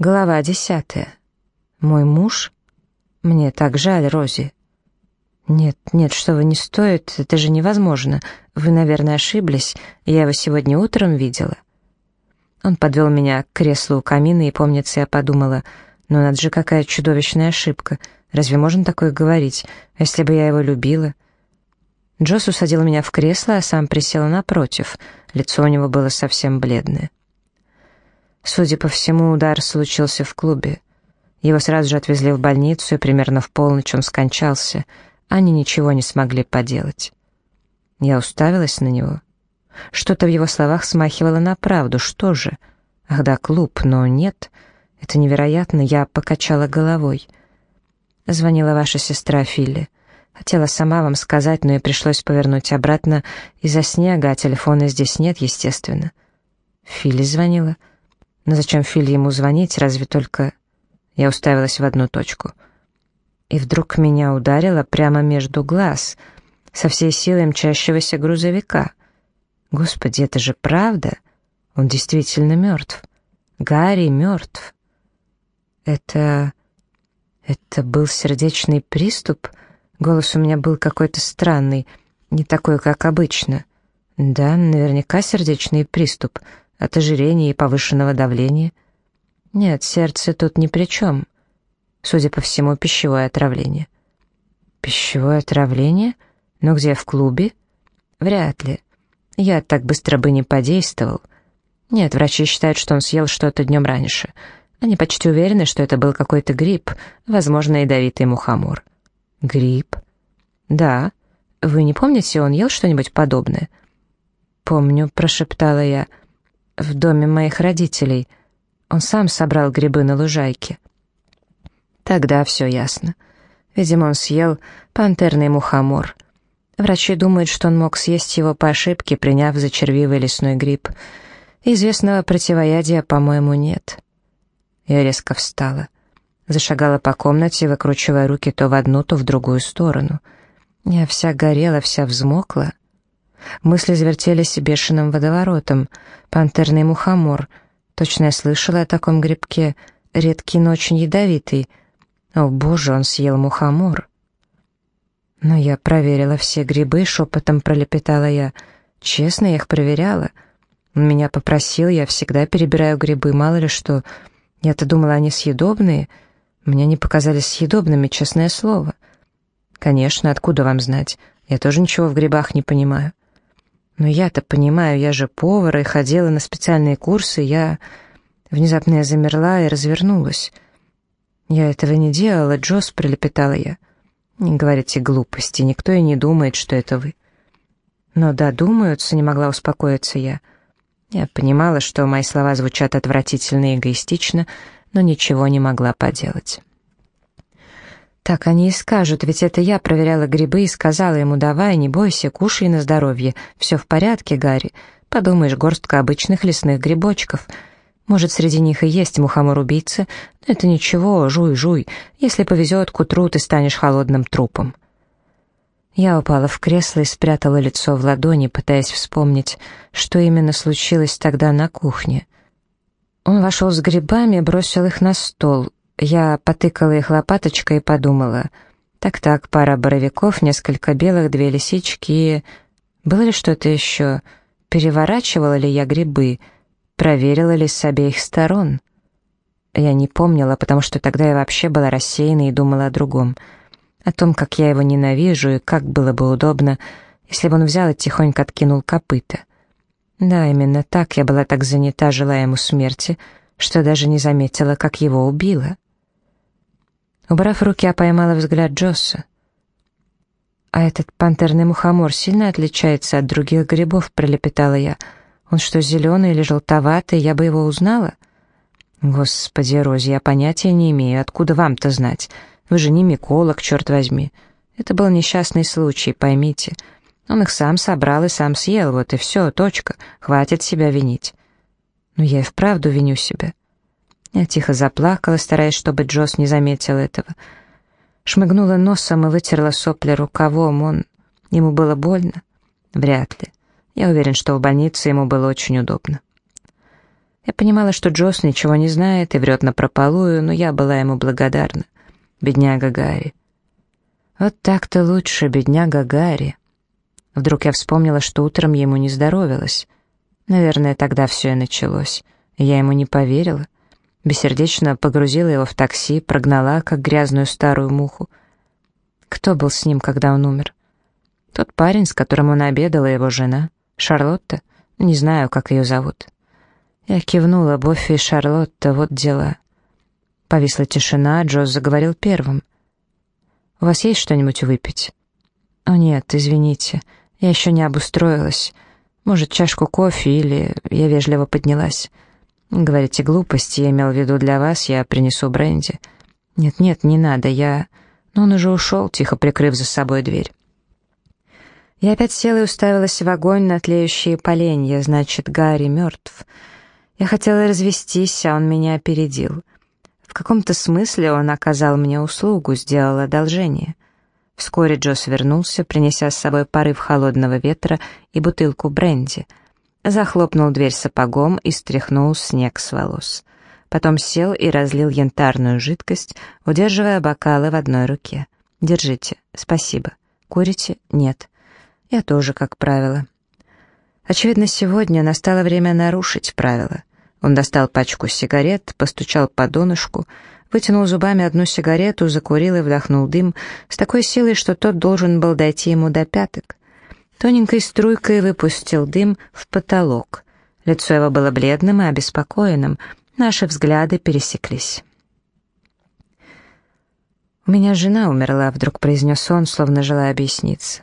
Глава десятая. Мой муж? Мне так жаль, Рози. Нет, нет, что вы не стоит, это же невозможно. Вы, наверное, ошиблись. Я его сегодня утром видела. Он подвел меня к креслу у камина, и, помнится, я подумала, ну надо же, какая чудовищная ошибка. Разве можно такое говорить, если бы я его любила? Джосс усадил меня в кресло, а сам присел напротив. Лицо у него было совсем бледное. Судя по всему, удар случился в клубе. Его сразу же отвезли в больницу, и примерно в полночь он скончался. Они ничего не смогли поделать. Я уставилась на него. Что-то в его словах смахивало на правду. Что же? Ах да, клуб, но нет. Это невероятно, я покачала головой. Звонила ваша сестра Филли. Хотела сама вам сказать, но и пришлось повернуть обратно из-за снега, а телефона здесь нет, естественно. Филли звонила. Но зачем Филь ему звонить, разве только... Я уставилась в одну точку. И вдруг меня ударило прямо между глаз, со всей силой мчащегося грузовика. Господи, это же правда? Он действительно мертв. Гарри мертв. Это... это был сердечный приступ? Голос у меня был какой-то странный, не такой, как обычно. Да, наверняка сердечный приступ — от ожирения и повышенного давления? Нет, сердце тут ни при чем. Судя по всему, пищевое отравление. Пищевое отравление? Но где, в клубе? Вряд ли. Я так быстро бы не подействовал. Нет, врачи считают, что он съел что-то днем раньше. Они почти уверены, что это был какой-то грипп, возможно, ядовитый мухомор. Грипп? Да. Вы не помните, он ел что-нибудь подобное? Помню, прошептала я в доме моих родителей. Он сам собрал грибы на лужайке. Тогда все ясно. Видимо, он съел пантерный мухомор. Врачи думают, что он мог съесть его по ошибке, приняв за червивый лесной гриб. Известного противоядия, по-моему, нет. Я резко встала. Зашагала по комнате, выкручивая руки то в одну, то в другую сторону. Я вся горела, вся взмокла. Мысли завертелись бешеным водоворотом. Пантерный мухомор. Точно я слышала о таком грибке. Редкий, но очень ядовитый. О, боже, он съел мухомор. Но я проверила все грибы, шепотом пролепетала я. Честно, я их проверяла. Он меня попросил, я всегда перебираю грибы, мало ли что. Я-то думала, они съедобные. Мне не показались съедобными, честное слово. Конечно, откуда вам знать? Я тоже ничего в грибах не понимаю. Но я-то понимаю, я же повар и ходила на специальные курсы, я... Внезапно я замерла и развернулась. «Я этого не делала, Джосс», — пролепетала я. «Не говорите глупости, никто и не думает, что это вы». «Но додумаются», — не могла успокоиться я. Я понимала, что мои слова звучат отвратительно и эгоистично, но ничего не могла поделать. Так они и скажут, ведь это я проверяла грибы и сказала ему, давай, не бойся, кушай на здоровье, все в порядке, Гарри. Подумаешь, горстка обычных лесных грибочков. Может, среди них и есть мухомор-убийца, но это ничего, жуй, жуй. Если повезет, к утру ты станешь холодным трупом. Я упала в кресло и спрятала лицо в ладони, пытаясь вспомнить, что именно случилось тогда на кухне. Он вошел с грибами, бросил их на стол, я потыкала их лопаточкой и подумала. Так-так, пара боровиков, несколько белых, две лисички. Было ли что-то еще? Переворачивала ли я грибы? Проверила ли с обеих сторон? Я не помнила, потому что тогда я вообще была рассеяна и думала о другом. О том, как я его ненавижу и как было бы удобно, если бы он взял и тихонько откинул копыта. Да, именно так я была так занята, желая ему смерти, что даже не заметила, как его убила. Убрав руки, я поймала взгляд Джосса. «А этот пантерный мухомор сильно отличается от других грибов?» — пролепетала я. «Он что, зеленый или желтоватый? Я бы его узнала?» «Господи, Рози, я понятия не имею. Откуда вам-то знать? Вы же не миколог, черт возьми. Это был несчастный случай, поймите. Он их сам собрал и сам съел, вот и все, точка. Хватит себя винить». «Но я и вправду виню себя. Я тихо заплакала, стараясь, чтобы Джосс не заметил этого. Шмыгнула носом и вытерла сопли рукавом. Он... Ему было больно? Вряд ли. Я уверен, что в больнице ему было очень удобно. Я понимала, что Джосс ничего не знает и врет напропалую, но я была ему благодарна. Бедняга Гарри. Вот так-то лучше, бедняга Гарри. Вдруг я вспомнила, что утром ему не здоровилось. Наверное, тогда все и началось. Я ему не поверила. Бессердечно погрузила его в такси, прогнала, как грязную старую муху. Кто был с ним, когда он умер? Тот парень, с которым он обедала, его жена. Шарлотта? Не знаю, как ее зовут. Я кивнула, Боффи и Шарлотта, вот дела. Повисла тишина, Джоз заговорил первым. «У вас есть что-нибудь выпить?» «О нет, извините, я еще не обустроилась. Может, чашку кофе или...» Я вежливо поднялась. «Говорите глупости, я имел в виду для вас, я принесу бренди». «Нет-нет, не надо, я...» Но он уже ушел, тихо прикрыв за собой дверь. Я опять села и уставилась в огонь на тлеющие поленья, значит, Гарри мертв. Я хотела развестись, а он меня опередил. В каком-то смысле он оказал мне услугу, сделал одолжение. Вскоре Джосс вернулся, принеся с собой порыв холодного ветра и бутылку бренди. Захлопнул дверь сапогом и стряхнул снег с волос. Потом сел и разлил янтарную жидкость, удерживая бокалы в одной руке. «Держите. Спасибо. Курите? Нет. Я тоже, как правило». Очевидно, сегодня настало время нарушить правила. Он достал пачку сигарет, постучал по донышку, вытянул зубами одну сигарету, закурил и вдохнул дым с такой силой, что тот должен был дойти ему до пяток. Тоненькой струйкой выпустил дым в потолок. Лицо его было бледным и обеспокоенным, наши взгляды пересеклись. «У меня жена умерла», — вдруг произнес он, словно желая объясниться.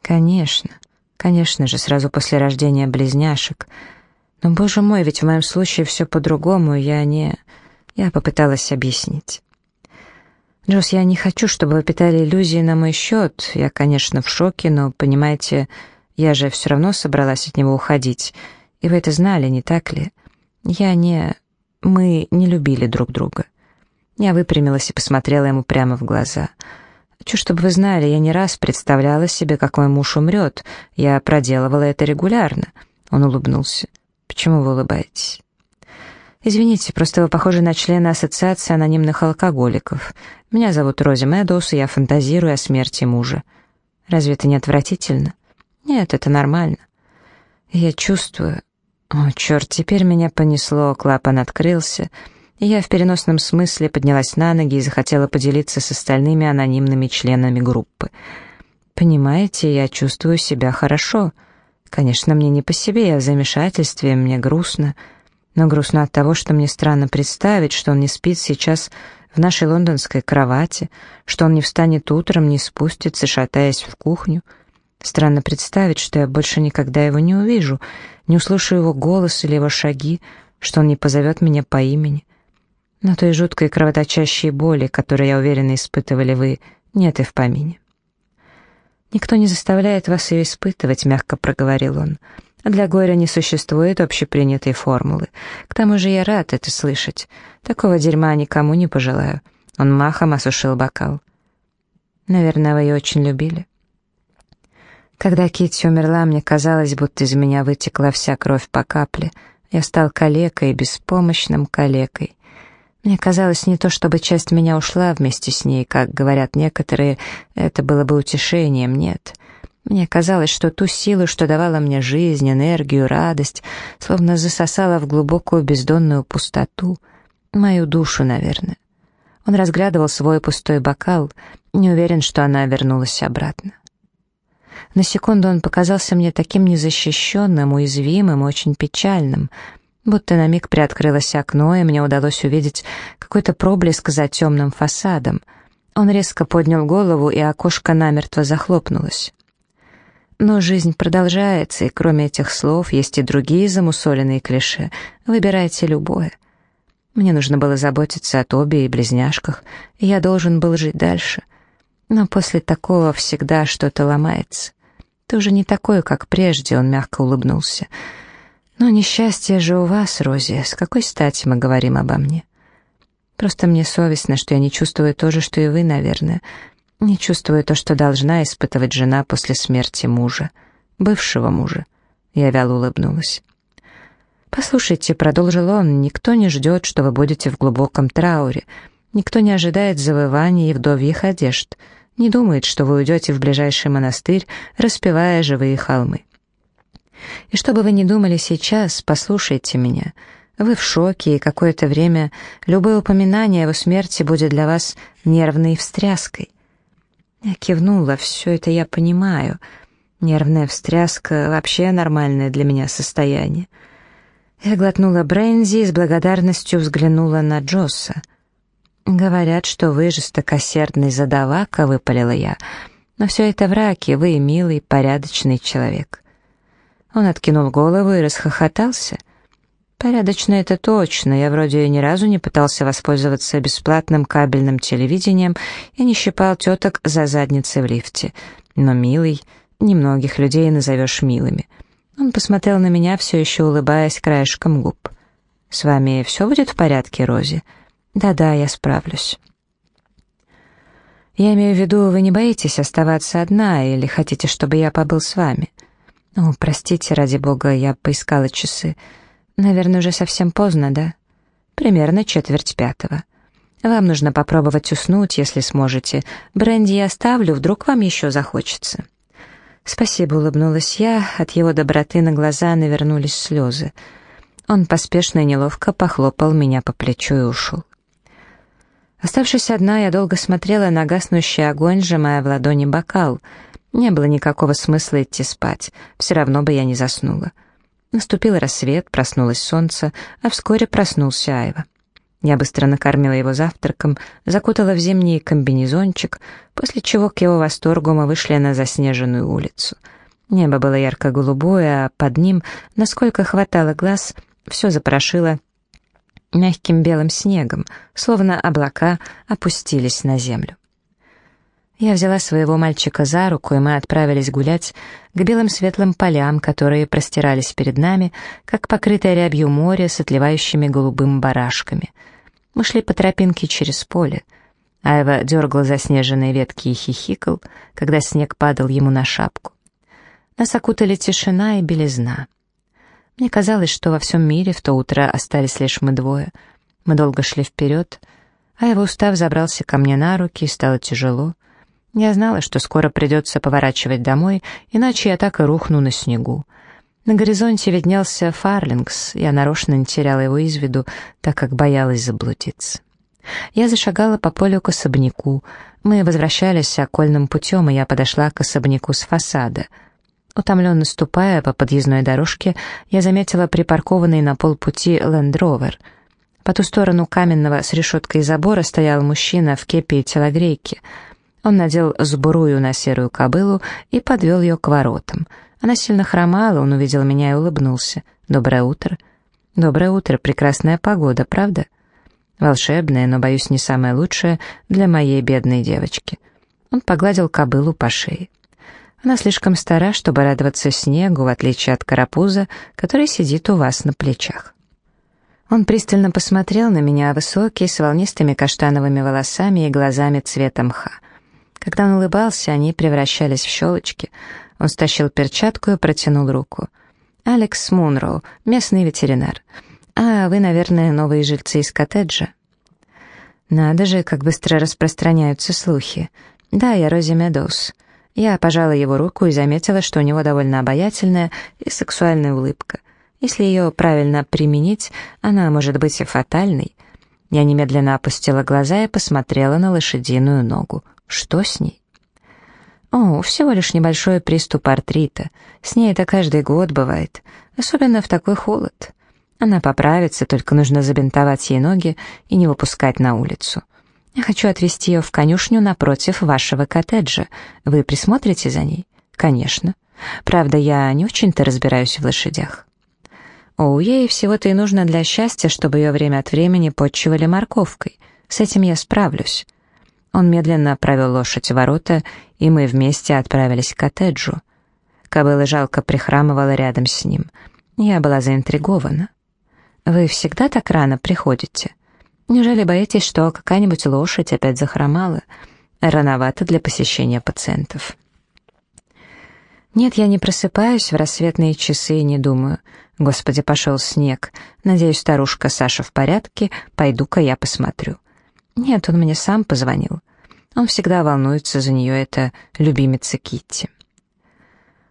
«Конечно, конечно же, сразу после рождения близняшек», но, боже мой, ведь в моем случае все по-другому, я не... Я попыталась объяснить. Джосс, я не хочу, чтобы вы питали иллюзии на мой счет. Я, конечно, в шоке, но, понимаете, я же все равно собралась от него уходить. И вы это знали, не так ли? Я не... Мы не любили друг друга. Я выпрямилась и посмотрела ему прямо в глаза. Хочу, чтобы вы знали, я не раз представляла себе, как мой муж умрет. Я проделывала это регулярно. Он улыбнулся. Почему вы улыбаетесь? Извините, просто вы похожи на члена Ассоциации анонимных алкоголиков. Меня зовут Рози Мэдоус, и я фантазирую о смерти мужа. Разве это не отвратительно? Нет, это нормально. Я чувствую... О, черт, теперь меня понесло, клапан открылся, и я в переносном смысле поднялась на ноги и захотела поделиться с остальными анонимными членами группы. Понимаете, я чувствую себя хорошо. Конечно, мне не по себе, я в замешательстве, мне грустно. Но грустно от того, что мне странно представить, что он не спит сейчас в нашей лондонской кровати, что он не встанет утром, не спустится, шатаясь в кухню. Странно представить, что я больше никогда его не увижу, не услышу его голос или его шаги, что он не позовет меня по имени. Но той жуткой кровоточащей боли, которую, я уверена, испытывали вы, нет и в помине. «Никто не заставляет вас ее испытывать», — мягко проговорил он. «Для горя не существует общепринятой формулы. К тому же я рад это слышать. Такого дерьма никому не пожелаю». Он махом осушил бокал. «Наверное, вы ее очень любили». Когда Китти умерла, мне казалось, будто из меня вытекла вся кровь по капле. Я стал калекой, беспомощным калекой. Мне казалось не то, чтобы часть меня ушла вместе с ней, как говорят некоторые, это было бы утешением, нет. Мне казалось, что ту силу, что давала мне жизнь, энергию, радость, словно засосала в глубокую бездонную пустоту. Мою душу, наверное. Он разглядывал свой пустой бокал, не уверен, что она вернулась обратно. На секунду он показался мне таким незащищенным, уязвимым, очень печальным — Будто на миг приоткрылось окно, и мне удалось увидеть какой-то проблеск за темным фасадом. Он резко поднял голову, и окошко намертво захлопнулось. Но жизнь продолжается, и кроме этих слов есть и другие замусоленные клише. Выбирайте любое. Мне нужно было заботиться о Тобе и близняшках, и я должен был жить дальше. Но после такого всегда что-то ломается. Ты уже не такой, как прежде, он мягко улыбнулся. Но несчастье же у вас, Рози, с какой стати мы говорим обо мне? Просто мне совестно, что я не чувствую то же, что и вы, наверное. Не чувствую то, что должна испытывать жена после смерти мужа, бывшего мужа. Я вяло улыбнулась. «Послушайте», — продолжил он, — «никто не ждет, что вы будете в глубоком трауре. Никто не ожидает завываний и вдовьих одежд. Не думает, что вы уйдете в ближайший монастырь, распевая живые холмы. И что бы вы ни думали сейчас, послушайте меня. Вы в шоке, и какое-то время любое упоминание о его смерти будет для вас нервной встряской. Я кивнула, все это я понимаю. Нервная встряска — вообще нормальное для меня состояние. Я глотнула бренди и с благодарностью взглянула на Джосса. «Говорят, что вы жестокосердный задавака», — выпалила я. «Но все это враки, вы милый, порядочный человек». Он откинул голову и расхохотался. «Порядочно это точно. Я вроде ни разу не пытался воспользоваться бесплатным кабельным телевидением и не щипал теток за задницей в лифте. Но милый, немногих людей назовешь милыми». Он посмотрел на меня, все еще улыбаясь краешком губ. «С вами все будет в порядке, Рози?» «Да-да, я справлюсь». «Я имею в виду, вы не боитесь оставаться одна или хотите, чтобы я побыл с вами?» «О, простите, ради бога, я поискала часы. Наверное, уже совсем поздно, да?» «Примерно четверть пятого. Вам нужно попробовать уснуть, если сможете. Бренди я оставлю, вдруг вам еще захочется». «Спасибо», — улыбнулась я, от его доброты на глаза навернулись слезы. Он поспешно и неловко похлопал меня по плечу и ушел. Оставшись одна, я долго смотрела на гаснущий огонь, сжимая в ладони бокал. Не было никакого смысла идти спать, все равно бы я не заснула. Наступил рассвет, проснулось солнце, а вскоре проснулся Айва. Я быстро накормила его завтраком, закутала в зимний комбинезончик, после чего к его восторгу мы вышли на заснеженную улицу. Небо было ярко-голубое, а под ним, насколько хватало глаз, все запорошило мягким белым снегом, словно облака опустились на землю. Я взяла своего мальчика за руку, и мы отправились гулять к белым светлым полям, которые простирались перед нами, как покрытое рябью море с отливающими голубым барашками. Мы шли по тропинке через поле. Айва дергал заснеженные ветки и хихикал, когда снег падал ему на шапку. Нас окутали тишина и белизна. Мне казалось, что во всем мире в то утро остались лишь мы двое. Мы долго шли вперед, а его устав забрался ко мне на руки, и стало тяжело. Я знала, что скоро придется поворачивать домой, иначе я так и рухну на снегу. На горизонте виднелся Фарлингс, я нарочно не теряла его из виду, так как боялась заблудиться. Я зашагала по полю к особняку. Мы возвращались окольным путем, и я подошла к особняку с фасада. Утомленно ступая по подъездной дорожке, я заметила припаркованный на полпути лендровер. По ту сторону каменного с решеткой забора стоял мужчина в кепе и телогрейке — он надел сбурую на серую кобылу и подвел ее к воротам. Она сильно хромала, он увидел меня и улыбнулся. «Доброе утро». «Доброе утро, прекрасная погода, правда?» «Волшебная, но, боюсь, не самая лучшая для моей бедной девочки». Он погладил кобылу по шее. Она слишком стара, чтобы радоваться снегу, в отличие от карапуза, который сидит у вас на плечах. Он пристально посмотрел на меня, высокий, с волнистыми каштановыми волосами и глазами цвета мха. Когда он улыбался, они превращались в щелочки. Он стащил перчатку и протянул руку. «Алекс Мунроу, местный ветеринар. А вы, наверное, новые жильцы из коттеджа?» «Надо же, как быстро распространяются слухи. Да, я Рози Медоуз». Я пожала его руку и заметила, что у него довольно обаятельная и сексуальная улыбка. Если ее правильно применить, она может быть и фатальной. Я немедленно опустила глаза и посмотрела на лошадиную ногу. Что с ней? О, всего лишь небольшой приступ артрита. С ней это каждый год бывает, особенно в такой холод. Она поправится, только нужно забинтовать ей ноги и не выпускать на улицу. Я хочу отвезти ее в конюшню напротив вашего коттеджа. Вы присмотрите за ней? Конечно. Правда, я не очень-то разбираюсь в лошадях. О, ей всего-то и нужно для счастья, чтобы ее время от времени подчивали морковкой. С этим я справлюсь. Он медленно провел лошадь в ворота, и мы вместе отправились к коттеджу. Кобыла жалко прихрамывала рядом с ним. Я была заинтригована. «Вы всегда так рано приходите? Неужели боитесь, что какая-нибудь лошадь опять захромала? Рановато для посещения пациентов». Нет, я не просыпаюсь в рассветные часы и не думаю. Господи, пошел снег. Надеюсь, старушка Саша в порядке, пойду-ка я посмотрю. Нет, он мне сам позвонил. Он всегда волнуется за нее, это любимица Китти.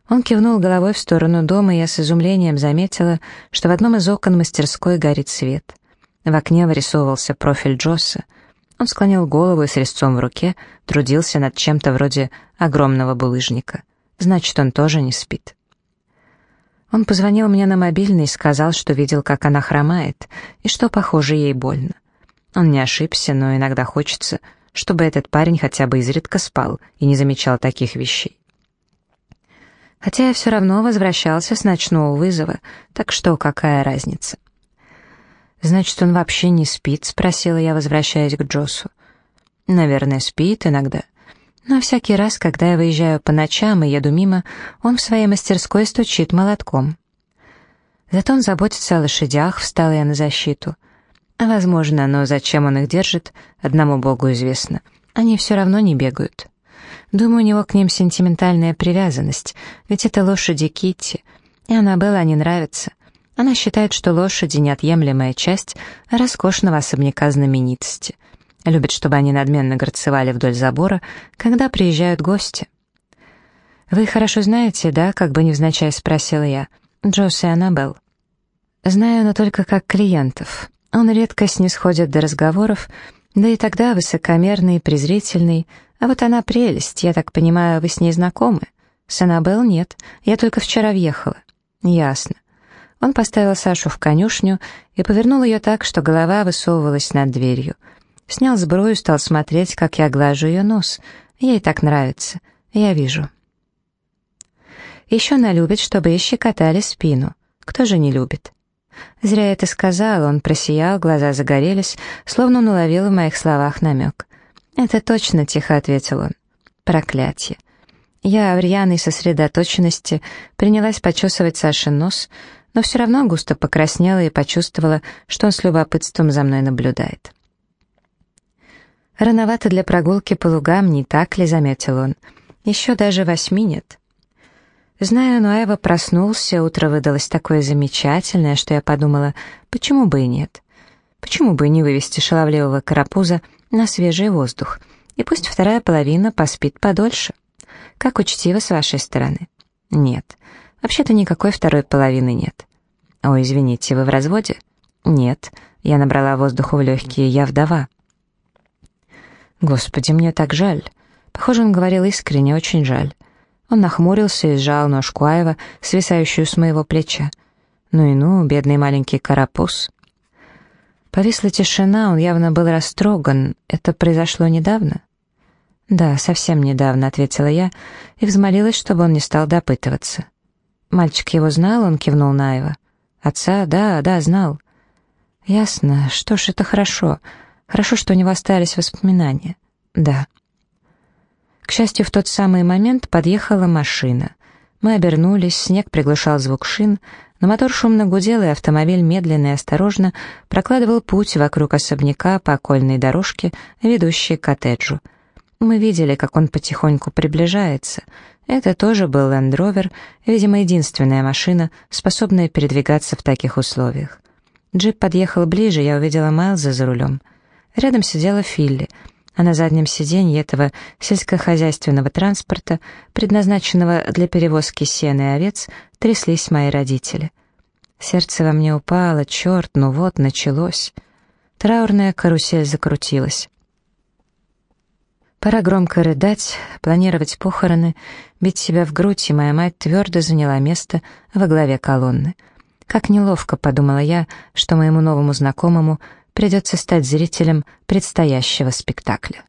Он кивнул головой в сторону дома, и я с изумлением заметила, что в одном из окон мастерской горит свет. В окне вырисовывался профиль Джосса. Он склонил голову и с резцом в руке трудился над чем-то вроде огромного булыжника. Значит, он тоже не спит. Он позвонил мне на мобильный и сказал, что видел, как она хромает, и что, похоже, ей больно. Он не ошибся, но иногда хочется, чтобы этот парень хотя бы изредка спал и не замечал таких вещей. Хотя я все равно возвращался с ночного вызова, так что какая разница? «Значит, он вообще не спит?» — спросила я, возвращаясь к Джосу. «Наверное, спит иногда. Но всякий раз, когда я выезжаю по ночам и еду мимо, он в своей мастерской стучит молотком. Зато он заботится о лошадях, встала я на защиту. Возможно, но зачем он их держит, одному богу известно. Они все равно не бегают. Думаю, у него к ним сентиментальная привязанность, ведь это лошади Китти, и Аннабелла не нравится. Она считает, что лошади — неотъемлемая часть роскошного особняка знаменитости — Любит, чтобы они надменно горцевали вдоль забора, когда приезжают гости. «Вы хорошо знаете, да?» — как бы невзначай спросила я. «Джосс и Аннабелл». «Знаю, но только как клиентов. Он редко снисходит до разговоров, да и тогда высокомерный, презрительный. А вот она прелесть, я так понимаю, вы с ней знакомы?» «С Аннабелл нет, я только вчера въехала». «Ясно». Он поставил Сашу в конюшню и повернул ее так, что голова высовывалась над дверью — Снял сбрую, стал смотреть, как я глажу ее нос. Ей так нравится. Я вижу. Еще она любит, чтобы ей щекотали спину. Кто же не любит? Зря это сказал, он просиял, глаза загорелись, словно он уловил в моих словах намек. «Это точно», — тихо ответил он. «Проклятие». Я в рьяной сосредоточенности принялась почесывать Сашин нос, но все равно густо покраснела и почувствовала, что он с любопытством за мной наблюдает. «Рановато для прогулки по лугам, не так ли?» — заметил он. «Еще даже восьми нет». Знаю, но Эва проснулся, утро выдалось такое замечательное, что я подумала, почему бы и нет? Почему бы не вывести шаловливого карапуза на свежий воздух? И пусть вторая половина поспит подольше. Как учтиво с вашей стороны. Нет. Вообще-то никакой второй половины нет. Ой, извините, вы в разводе? Нет. Я набрала воздуху в легкие, я вдова. «Господи, мне так жаль». Похоже, он говорил искренне, очень жаль. Он нахмурился и сжал ножку Аева, свисающую с моего плеча. «Ну и ну, бедный маленький карапуз». Повисла тишина, он явно был растроган. Это произошло недавно? «Да, совсем недавно», — ответила я и взмолилась, чтобы он не стал допытываться. «Мальчик его знал?» — он кивнул на Айва. «Отца? Да, да, знал». «Ясно. Что ж, это хорошо. Хорошо, что у него остались воспоминания. Да. К счастью, в тот самый момент подъехала машина. Мы обернулись, снег приглушал звук шин, но мотор шумно гудел, и автомобиль медленно и осторожно прокладывал путь вокруг особняка по окольной дорожке, ведущей к коттеджу. Мы видели, как он потихоньку приближается. Это тоже был Rover, видимо, единственная машина, способная передвигаться в таких условиях. Джип подъехал ближе, я увидела Майлза за рулем — Рядом сидела Филли, а на заднем сиденье этого сельскохозяйственного транспорта, предназначенного для перевозки сена и овец, тряслись мои родители. Сердце во мне упало, черт, ну вот, началось. Траурная карусель закрутилась. Пора громко рыдать, планировать похороны, бить себя в грудь, и моя мать твердо заняла место во главе колонны. Как неловко, подумала я, что моему новому знакомому придется стать зрителем предстоящего спектакля.